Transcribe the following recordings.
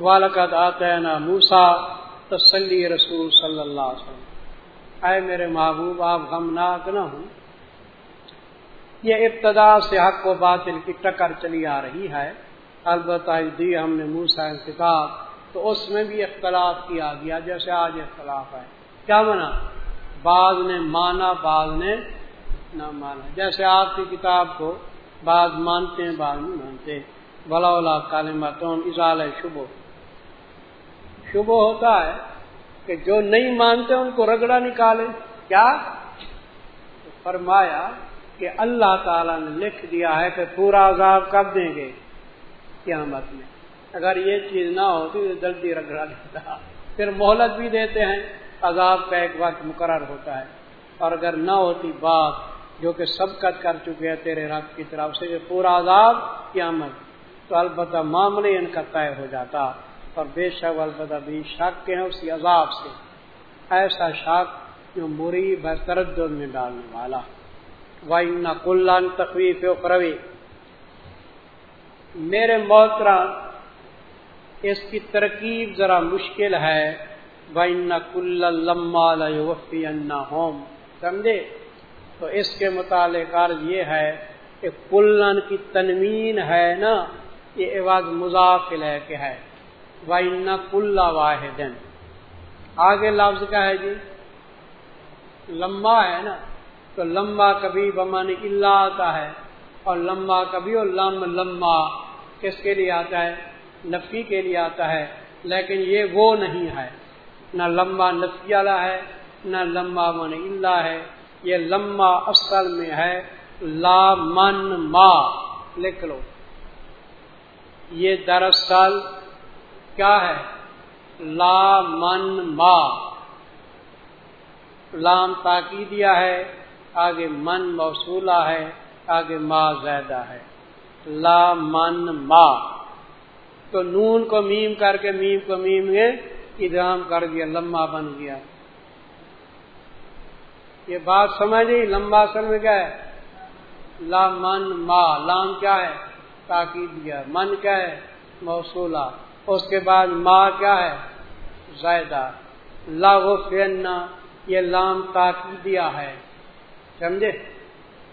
والد آتے نا موسا تسلی رسول صلی اللہ علیہ وسلم۔ اے میرے محبوب، آپ غمناک نہ ہوں۔ یہ ابتدا سے حق و باطل کی ٹکر چلی آ رہی ہے۔ البتہ دی ہم نے موسا کتاب تو اس میں بھی اختلاف کیا گیا، جیسے آج اختلاف ہے۔ کیا منا بعض نے مانا، بعض نے نہ مانا۔ جیسے آپ کی کتاب کو بعض مانتے ہیں، بعض نہیں مانتے۔ بلا ولا کالماتون اضال شبو شبو ہوتا ہے کہ جو نہیں مانتے ان کو رگڑا نکالے؟ کیا؟ فرمایا کہ اللہ تعالی نے لکھ دیا ہے کہ پورا عذاب کب دیں گے؟ قیامت میں۔ اگر یہ چیز نہ ہوتی تو جلدی رگڑا دیتا۔ پھر مہلت بھی دیتے ہیں۔ عذاب کا ایک وقت مقرر ہوتا ہے۔ اور اگر نہ ہوتی بات جو کہ سبقت کر چکے ہیں تیرے رب کی طرف سے، یہ پورا عذاب قیامت۔ تو البتہ معاملے ان کا طے ہو جاتا۔ اور بے شک البتہ بھی شک کے ہیں اسی عذاب سے۔ ایسا شک جو مریب ہے، تردد میں ڈالنے والا۔ وائن کلان تخویف و میرے محترا اس کی ترکیب ذرا مشکل ہے۔ وائن کل لما وفی ہوم سمجھے؟ تو اس کے متعلق عرض یہ ہے کہ کلن کی تنوین ہے نا، یہ عوض مضافل ہے کہ ہے۔ وائن کل واحد آگے لفظ کا ہے جی لمبا ہے نا تو لمبا کبھی بمانی اللہ آتا ہے اور لمبا کبھی اور لم لمبا کس کے لیے آتا ہے نفی کے لیے آتا ہے لیکن یہ وہ نہیں ہے نہ لمبا نفی والا ہے نہ لمبا من اللہ ہے یہ لمبا اصل میں ہے لا من ما لکھ لو یہ دراصل کیا ہے؟ لا من ما. لام تاکی دیا ہے، آگے من موصولہ ہے، آگے ما زیادہ ہے۔ لا من ما. تو نون کو میم کر کے، میم کو میم میں ادام کر دیا لمبا بن گیا۔ یہ بات سمجھ لمبا اصل میں کیا ہے؟ لا من ما. لام کیا ہے؟ تاکید دیا من کیا ہے؟ موصولہ۔ اس کے بعد ما کیا ہے؟ زائدہ۔ لا فینا یہ لام تاکید دیا ہے۔ سمجھے؟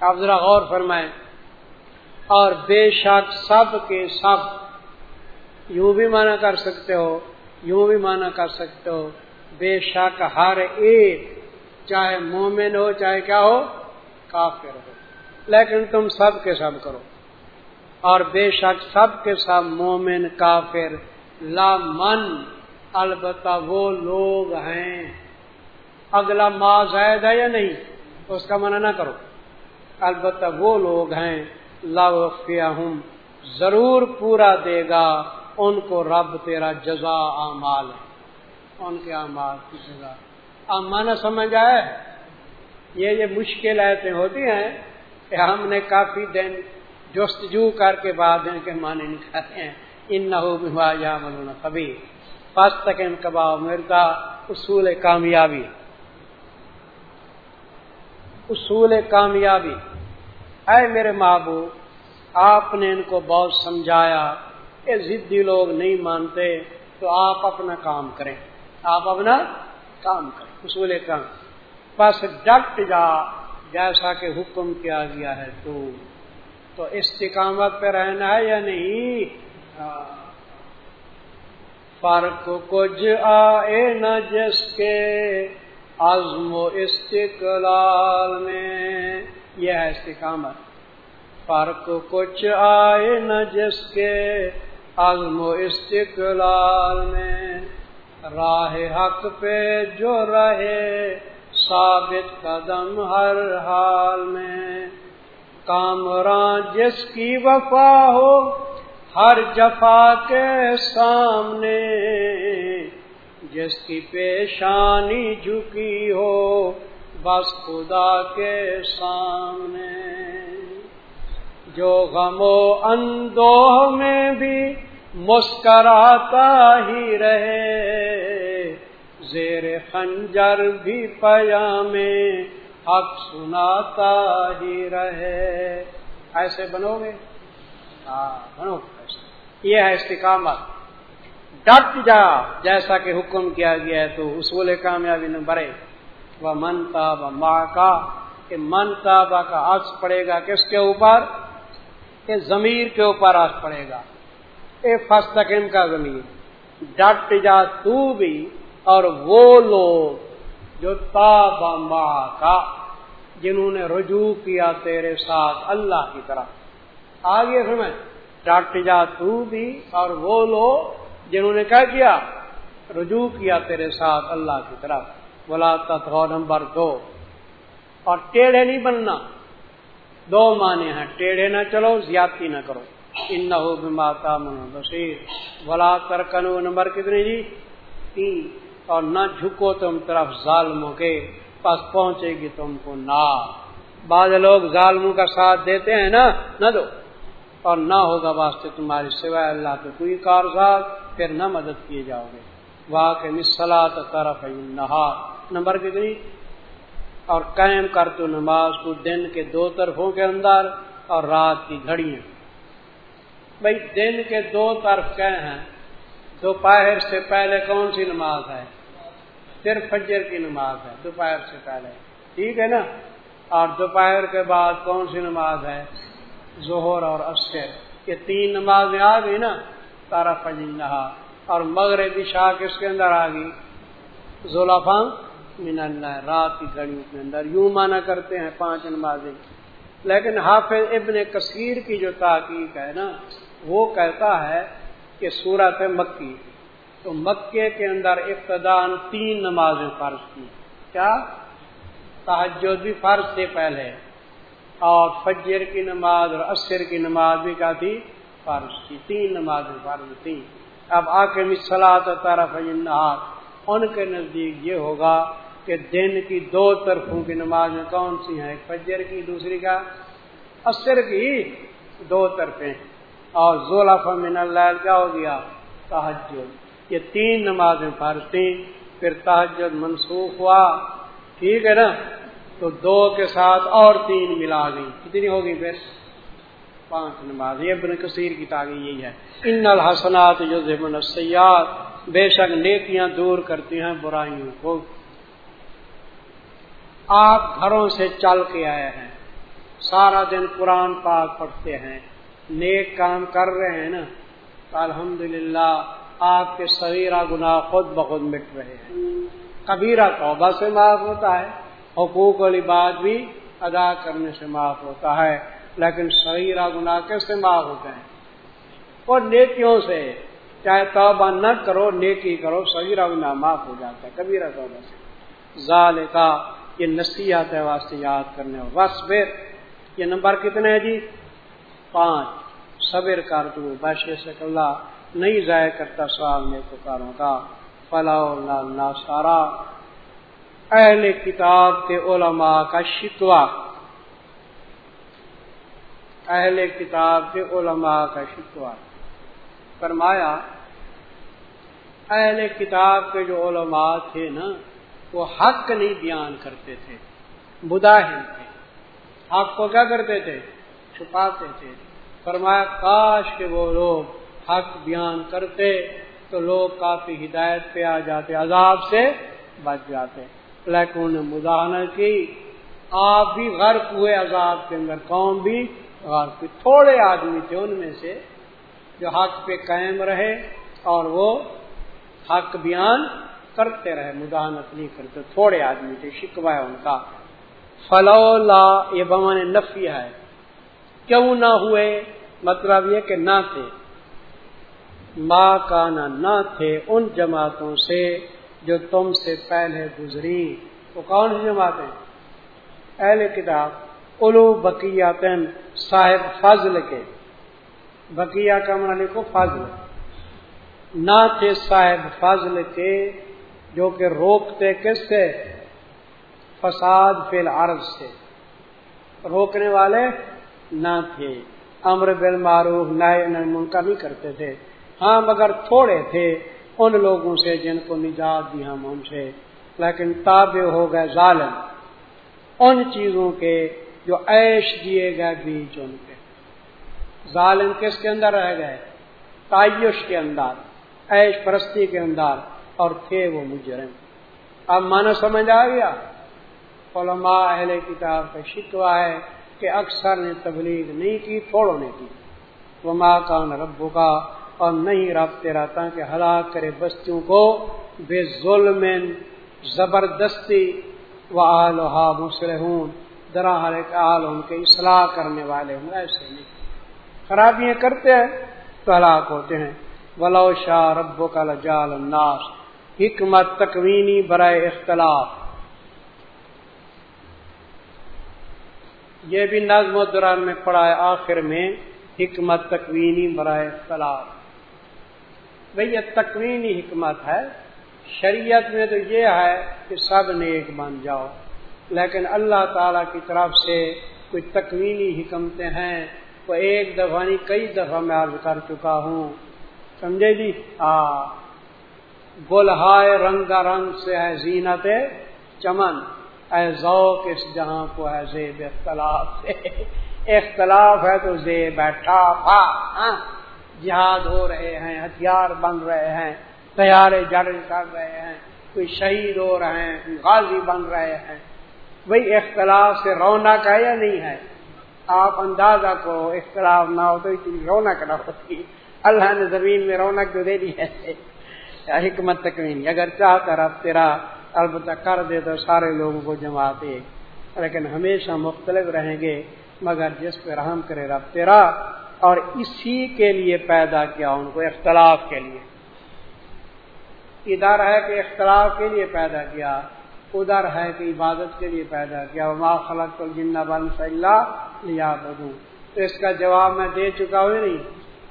آپ ذرا غور فرمائیں۔ اور بے شک سب کے سب، یوں بھی مانا کر سکتے ہو، یوں بھی مانا کر سکتے ہو۔ بے شک ہر ایک، چاہے مومن ہو، چاہے کیا ہو، کافر ہو۔ لیکن تم سب کے سب کرو۔ اور بے شک سب کے سب مومن، کافر لا من، البتہ وہ لوگ ہیں۔ اگلا ما زائد ہے یا نہیں، اس کا منع نہ کرو۔ البتہ وہ لوگ ہیں لا ہوں ضرور پورا دے گا ان کو رب تیرا جزا اعمال۔ ان کے اعمال کی جزا۔ اب مانا سمجھ آئے یہ یہ مشکل ایسے ہوتی ہیں کہ ہم نے کافی دن جستجو کر کے بعد ان کے معنی نکالے ہیں۔ ان نہ ہو کبھی پس تک ان کباب مرتا اصول کامیابی۔ اصول کامیابی۔ اے میرے محبوب، آپ نے ان کو بہت سمجھایا۔ کہ ضدی لوگ نہیں مانتے تو آپ اپنا کام کریں۔ آپ اپنا کام کریں۔ اصول کام۔ بس ڈٹ جا، جیسا کہ حکم کیا گیا ہے تو۔ تو استقامت پہ رہنا ہے یا نہیں؟ فرق کچھ آئے نہ جس کے عزم و استقلال میں، یہ ہے استقامت۔ فرق کچھ آئے نہ جس کے عزم و استقلال میں، راہ حق پہ جو رہے ثابت قدم ہر حال میں۔ کامران جس کی وفا ہو ہر جفا کے سامنے، جس کی پیشانی جھکی ہو، بس خدا کے سامنے۔ جو غم و اندوہ میں بھی مسکراتا ہی رہے، زیر خنجر بھی پیا میں حق سناتا ہی رہے۔ ایسے بنو گے؟ ہاں بنو یہ ہے استقامت۔ ڈٹ جا، جیسا کہ حکم کیا گیا ہے تو اصول کامیابی نہ بڑھے وہ منتا ماں کا کہ من تابا کا عرض پڑے گا کس کے اوپر؟ کہ ضمیر کے اوپر عرض پڑے گا۔ اے فستقم کا ضمیر۔ ڈٹ جا تو بھی، اور وہ لوگ جو تابا ماں کا جنہوں نے رجوع کیا تیرے ساتھ اللہ کی طرف۔ آگے سمجھ ڈٹ جا تو بھی اور وہ لوگ جنہوں نے کیا کیا؟ رجوع کیا تیرے ساتھ اللہ کی طرف۔ بولا تتو نمبر دو۔ اور ٹیڑھے نہیں بننا۔ دو معنی ہیں۔ ٹیڑھے نہ چلو، زیادتی نہ کرو۔ ان نہ ماتا بشیر بلا ترکنو نمبر کتنی جی؟ تین۔ اور نہ جھکو تم طرف ظالموں کے۔ پاس پہنچے گی تم کو نہ بعض لوگ ظالموں کا ساتھ دیتے ہیں نا؟ نہ دو۔ اور نہ ہوگا واسطے تمہاری سوائے اللہ کے کوئی کارزاد، پھر نہ مدد کیے جاؤ گے۔ واقع مسلاط طرف نہا نمبر کتنی؟ اور قائم کر تو نماز کو دن کے دو طرفوں کے اندر اور رات کی گھڑیاں۔ بھائی دن کے دو طرف کہے ہیں؟ دوپہر سے پہلے کون سی نماز ہے؟ صرف فجر کی نماز ہے، دوپہر سے پہلے۔ ٹھیک ہے نا؟ اور دوپہر کے بعد کون سی نماز ہے؟ ظہر اور اشر یہ تین نمازیں آ گئی نا، تارا فجر نہا اور مغربی شاہ کس کے اندر آ گئی؟ ذولافا من اللہ رات کی گھڑیوں کے اندر۔ یوں مانا کرتے ہیں پانچ نمازیں۔ لیکن حافظ ابن کثیر کی جو تحقیق ہے نا، وہ کہتا ہے کہ سورت مکی، تو مکے کے اندر ابتدان تین نمازیں فرض کی۔ کیا؟ تحجد بھی فرض سے پہلے۔ اور فجر کی نماز اور عصر کی نماز بھی کا تھی۔ فرض کی تین نمازیں فرض تھی اب آ کے مسلاط طرف ان کے نزدیک یہ ہوگا کہ دن کی دو طرفوں کی نمازیں کون سی ہیں؟ ایک فجر کی، دوسری کا عصر کی دو طرفیں۔ اور من اللہ کیا ہو گیا؟ تحجد یہ تین نمازیں فرض تھیں۔ پھر تحجد منسوخ ہوا۔ ٹھیک ہے نا؟ تو دو کے ساتھ اور تین ملا گئی کتنی ہوگی پھر پانچ نماز یہ ابن کثیر کی تاغی یہی ہے۔ ان الحسنات جو ضمن سیاحت بے شک نیکیاں دور کرتی ہیں برائیوں کو۔ آپ گھروں سے چل کے آئے ہیں۔ سارا دن قرآن پاک پڑھتے ہیں۔ نیک کام کر رہے ہیں نا۔ الحمد للہ آپ کے سویرا گناہ خود بخود مٹ رہے ہیں۔ کبیرہ توبہ سے معاف ہوتا ہے۔ حقوق والی بات بھی ادا کرنے سے معاف ہوتا ہے، لیکن سویرا گناہ کیسے معاف ہوتے ہیں؟ اور نیکیوں سے، چاہے توبہ نہ کرو، نیکی کرو سویرا گناہ معاف ہو جاتا ہے، کبیرہ توبہ سے۔ ظال کا یہ نصیحت ہے واسطے یاد کرنے بس پھر، یہ نمبر کتنے ہیں جی؟ پانچ۔ صبر کر تو بش اللہ، نہیں ضائع کرتا سوال میں پکاروں کا۔ فلاح سارا اہل کتاب کے علماء کا شکوا اہل کتاب کے علماء کا شکوا فرمایا، اہل کتاب کے جو علماء تھے نا، وہ حق نہیں بیان کرتے تھے مداحل تھے۔ حق کو کیا کرتے تھے؟ چھپاتے تھے۔ فرمایا، کاش کے وہ لوگ حق بیان کرتے تو لوگ کافی ہدایت پہ آ جاتے، عذاب سے بچ جاتے۔ لیکن نے کی۔ آپ بھی غرق ہوئے عذاب کے اندر، قوم بھی غرق تھوڑے آدمی تھے ان میں سے جو حق پہ قائم رہے اور وہ حق بیان کرتے رہے مداحنت نہیں کرتے۔ تھوڑے آدمی تھے شکوا ہے ان کا۔ فلولا، یہ بمان نفی ہے۔ کیوں نہ ہوئے؟ مطلب یہ کہ نہ تھے۔ ماں کا نہ تھے ان جماعتوں سے۔ جو تم سے پہلے گزری، وہ کون سی جماعتیں؟ اہل کتاب الو بکیاتن صاحب فضل کے۔ بکیا کا من کو فضل۔ نہ تھے صاحب فضل کے، جو کہ روکتے کس سے؟ فساد فی العرض سے۔ روکنے والے نہ تھے۔ امر بل معروف نئے منکر نہیں کرتے تھے۔ ہاں مگر تھوڑے تھے۔ ان لوگوں سے جن کو نجات دی ہم ان سے، لیکن تابع ہو گئے ظالم۔ ان چیزوں کے جو عیش دیے گئے بیچ ان کے۔ ظالم کس کے اندر رہ گئے؟ تعیش کے اندر ایش پرستی کے اندر، اور تھے وہ مجرم۔ اب مانا سمجھ آ گیا؟ علماء اہل کتاب کا شکوا ہے کہ اکثر نے تبلیغ نہیں کی تھوڑوں نے کی۔ وہ ماں کا ربو کا اور نہیں رب تیرا کہ ہلاک کرے بستیوں کو، بے ظلم، زبردستی و آلوہا مسلحون درا ہر ایک آل ان کے اصلاح کرنے والے ہوں، ایسے نہیں۔ خرابیاں کرتے ہیں تو ہلاک ہوتے ہیں۔ ولو شاہ رب کا لجال الناس۔ حکمت تکوینی برائے اختلاف۔ یہ بھی نظم و دوران میں پڑھا ہے آخر میں، حکمت تکوینی برائے اختلاف۔ بھئی یہ تکوینی حکمت ہے۔ شریعت میں تو یہ ہے کہ سب نیک بن جاؤ۔ لیکن اللہ تعالی کی طرف سے کوئی تکوینی حکمتیں ہیں۔ وہ ایک دفعہ نہیں، کئی دفعہ میں عرض کر چکا ہوں۔ سمجھے جی؟ ہاں۔ گلہائے رنگا رنگ سے ہے زینت چمن۔ اے ذوق اس جہاں کو ہے زیب اختلاف۔ سے اختلاف ہے تو زیب بیٹھا ہاں۔ جہاد ہو رہے ہیں، ہتھیار بن رہے ہیں تیارے جڑ کر رہے ہیں، کوئی شہید ہو رہے ہیں غازی بن رہے ہیں۔ وہی اختلاف سے رونق ہے یا نہیں ہے؟ آپ اندازہ کو اختلاف نہ ہو تو اتنی رونق نہ ہوتی۔ اللہ نے زمین میں رونق تو دے دی ہے۔ حکمت تک نہیں۔ اگر چاہتا رب تیرا البتہ کر دے تو سارے لوگوں کو جما دے۔ لیکن ہمیشہ مختلف رہیں گے، مگر جس پہ رحم کرے رب تیرا اور اسی کے لیے پیدا کیا ان کو، اختلاف کے لیے۔ ادھر ہے کہ اختلاف کے لیے پیدا کیا، ادھر ہے کہ عبادت کے لیے پیدا کیا۔ ما خلق تو بن اللہ لیا بدو تو اس کا جواب میں دے چکا ہوں نہیں۔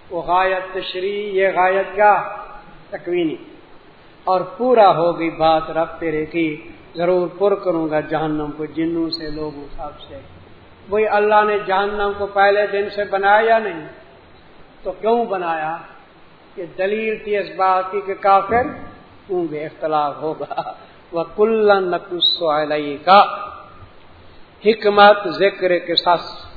وہ غایت تشریح، یہ غایت کیا؟ تکوینی۔ اور پورا ہوگی بات رب تیرے کی۔ ضرور پر کروں گا جہنم کو، جنوں سے، لوگوں سب سے۔ وہی اللہ نے جہنم کو پہلے دن سے بنایا یا نہیں تو کیوں بنایا کہ دلیل تھی اس بات کی کہ کافر ہوں گے، اختلاف ہوگا۔ وہ کل نقص کا حکمت، ذکر کے سس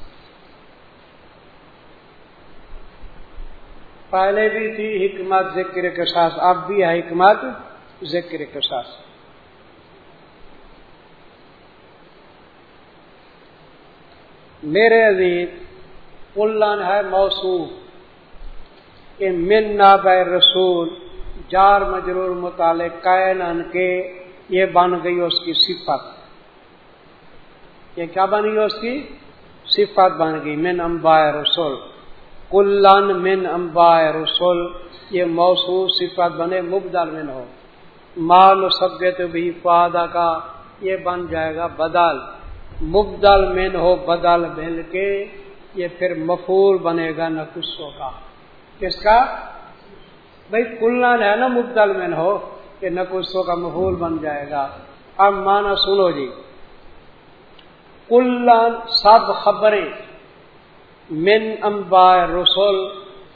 پہلے بھی تھی حکمت، ذکر کے ساتھ، اب بھی ہے حکمت، ذکر کے ساتھ۔ میرے عزیز کلن ہے موصوف کہ من ناب رسول، جار مجرور متعلق کائن کے یہ بن گئی اس کی صفت۔ یہ کیا بن گئی اس کی؟ صفت بن گئی، من امبائے رسول۔ کلن من امبائے رسول، یہ موصول صفت بنے مبدل من ہو۔ مال و سب بھی فادہ کا یہ بن جائے گا بدل۔ مبدل من ہو بدل مل کے یہ پھر مفول بنے گا نقصوں کا۔ کس کا؟ بھائی کلن ہے نا مبدل من ہو کہ نقصوں کا مفول بن جائے گا۔ اب مانا سنو جی۔ کلن سب خبریں من امبا رسول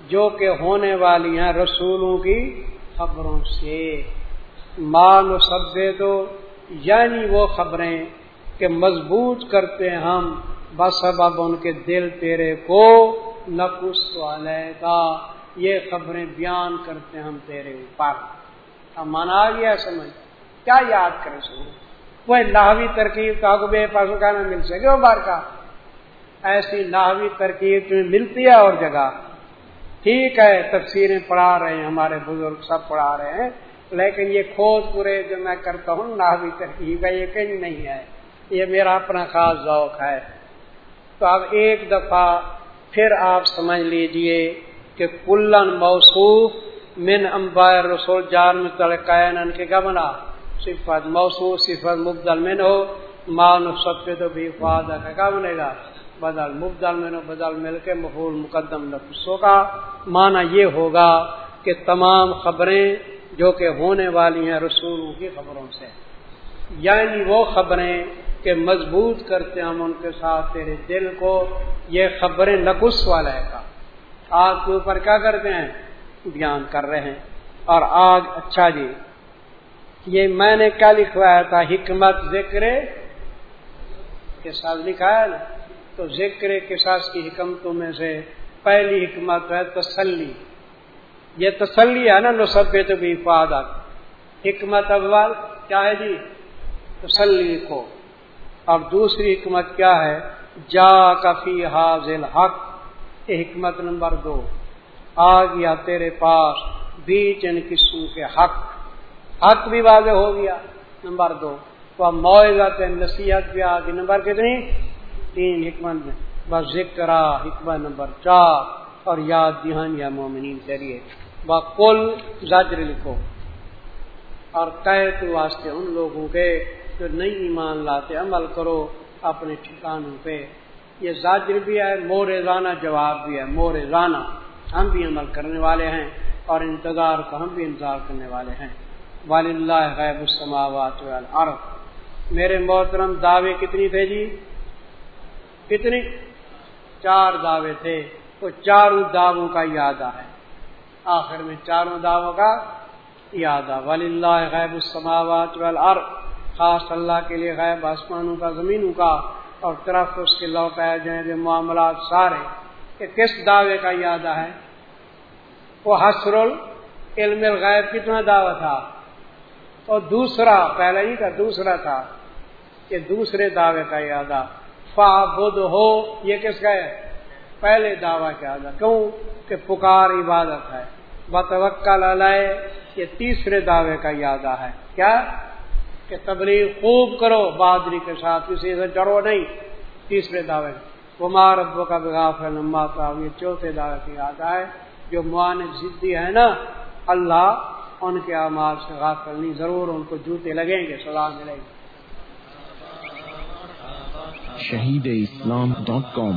جو کہ ہونے والی ہیں رسولوں کی خبروں سے۔ مان سب دو یعنی وہ خبریں کہ مضبوط کرتے ہم، بس اب ان کے دل تیرے کو نقص والے کا یہ خبریں بیان کرتے ہم تیرے اوپر۔ اب مانا آ گیا سمجھ۔ کیا یاد کرے سو وہ لاہوی ترکیب کا بے پاسو کا نہ مل سکے وہ بار کا۔ ایسی لاہوی ترکیب تمہیں ملتی ہے اور جگہ۔ ٹھیک ہے، تفسیریں پڑھا رہے ہیں، ہمارے بزرگ سب پڑھا رہے ہیں، لیکن یہ کھوج پورے جو میں کرتا ہوں لاہوی ترکیب کا یہ کہیں نہیں ہے۔ یہ میرا اپنا خاص ذوق ہے۔ تو اب ایک دفعہ پھر آپ سمجھ لیجیے کہ کلن موصوف من امبائے رسول جان میں کے کیا بنا صفت موصوف، صفت مبدل من ہو۔ مان سب پہ تو بھی فادہ کا کیا بنے گا۔ بدل مبدل میں بدل مل کے مفول مقدم نفسوں کا معنی یہ ہوگا کہ تمام خبریں جو کہ ہونے والی ہیں رسولوں کی خبروں سے۔ یعنی وہ خبریں کہ مضبوط کرتے ہم ان کے ساتھ، تیرے دل کو۔ یہ خبریں نقص والا ہے کا آگ کے اوپر کیا کرتے ہیں؟ بیان کر رہے ہیں۔ اور آگ اچھا جی یہ میں نے کیا لکھوایا تھا؟ حکمت، ذکر کے ساتھ لکھا ہے نا۔ تو ذکر کے ساتھ کی حکمتوں میں سے پہلی حکمت ہے تسلی۔ یہ تسلی ہے نا نصب تو بھی فادت حکمت اول کیا ہے جی؟ تسلی لکھو۔ اب دوسری حکمت کیا ہے؟ جا کفی حاضل حق یہ حکمت نمبر دو۔ آ گیا تیرے پاس بیچ ان قسم کے حق۔ حق بھی واضح ہو گیا۔ نمبر دو۔ وہ معذت نصیحت بھی آ گئی نمبر کتنی؟ تین حکمت میں۔ بس ذکر حکمت نمبر چار۔ اور یاد دہان یا مومنین کے لیے۔ بکل زاجر لکھو۔ اور قید واسطے ان لوگوں کے جو نہیں ایمان لاتے، عمل کرو اپنے ٹھکانوں پہ۔ یہ زاجر بھی ہے مورزانہ جواب بھی ہے مورزانہ ہم بھی عمل کرنے والے ہیں اور انتظار کو ہم بھی انتظار کرنے والے ہیں۔ ولی اللہ غیب السماوات والارض۔ میرے محترم، دعوے کتنی تھے جی؟ کتنی؟ چار دعوے تھے۔ وہ چاروں دعووں کا یادہ ہے آخر میں چاروں دعووں کا یادہ ولی اللہ غیب السماوات والارض۔ خاص اللہ کے لیے غیب آسمانوں کا، زمینوں کا اور طرف اس کے لو لوٹائے جائیں جو معاملات سارے کہ کس دعوے کا یادہ ہے؟ وہ حسر علم الغیب کتنا دعویٰ تھا۔ اور دوسرا پہلا ہی کا دوسرا تھا کہ دوسرے دعوے کا یادہ فا بدھ ہو، یہ کس کا ہے؟ پہلے دعویٰ کا یادہ کیوں؟ کہ پکار عبادت ہے۔ بتوکل علیہ، یہ تیسرے دعوے کا یادہ ہے۔ کیا؟ کہ تبلیغ خوب کرو، بہادری کے ساتھ کسی سے ڈرو نہیں۔ تیسرے دعوے کمار ابو کا بغاف ہے لمبا یہ چوتھے دعوے کی یاد ہے جو معانب ضدی ہے نا، اللہ ان کے اعمال سے غافل نہیں، ضرور ان کو جوتے لگیں گے سلام ملیں گے شہید اسلام ڈاٹ کام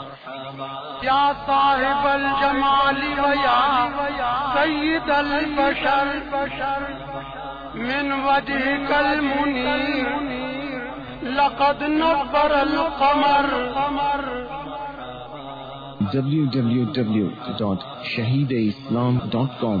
یا صاحب الجمال ویا سید البشر من وجهك المنير لقد نبر القمر. www.shahideislam.com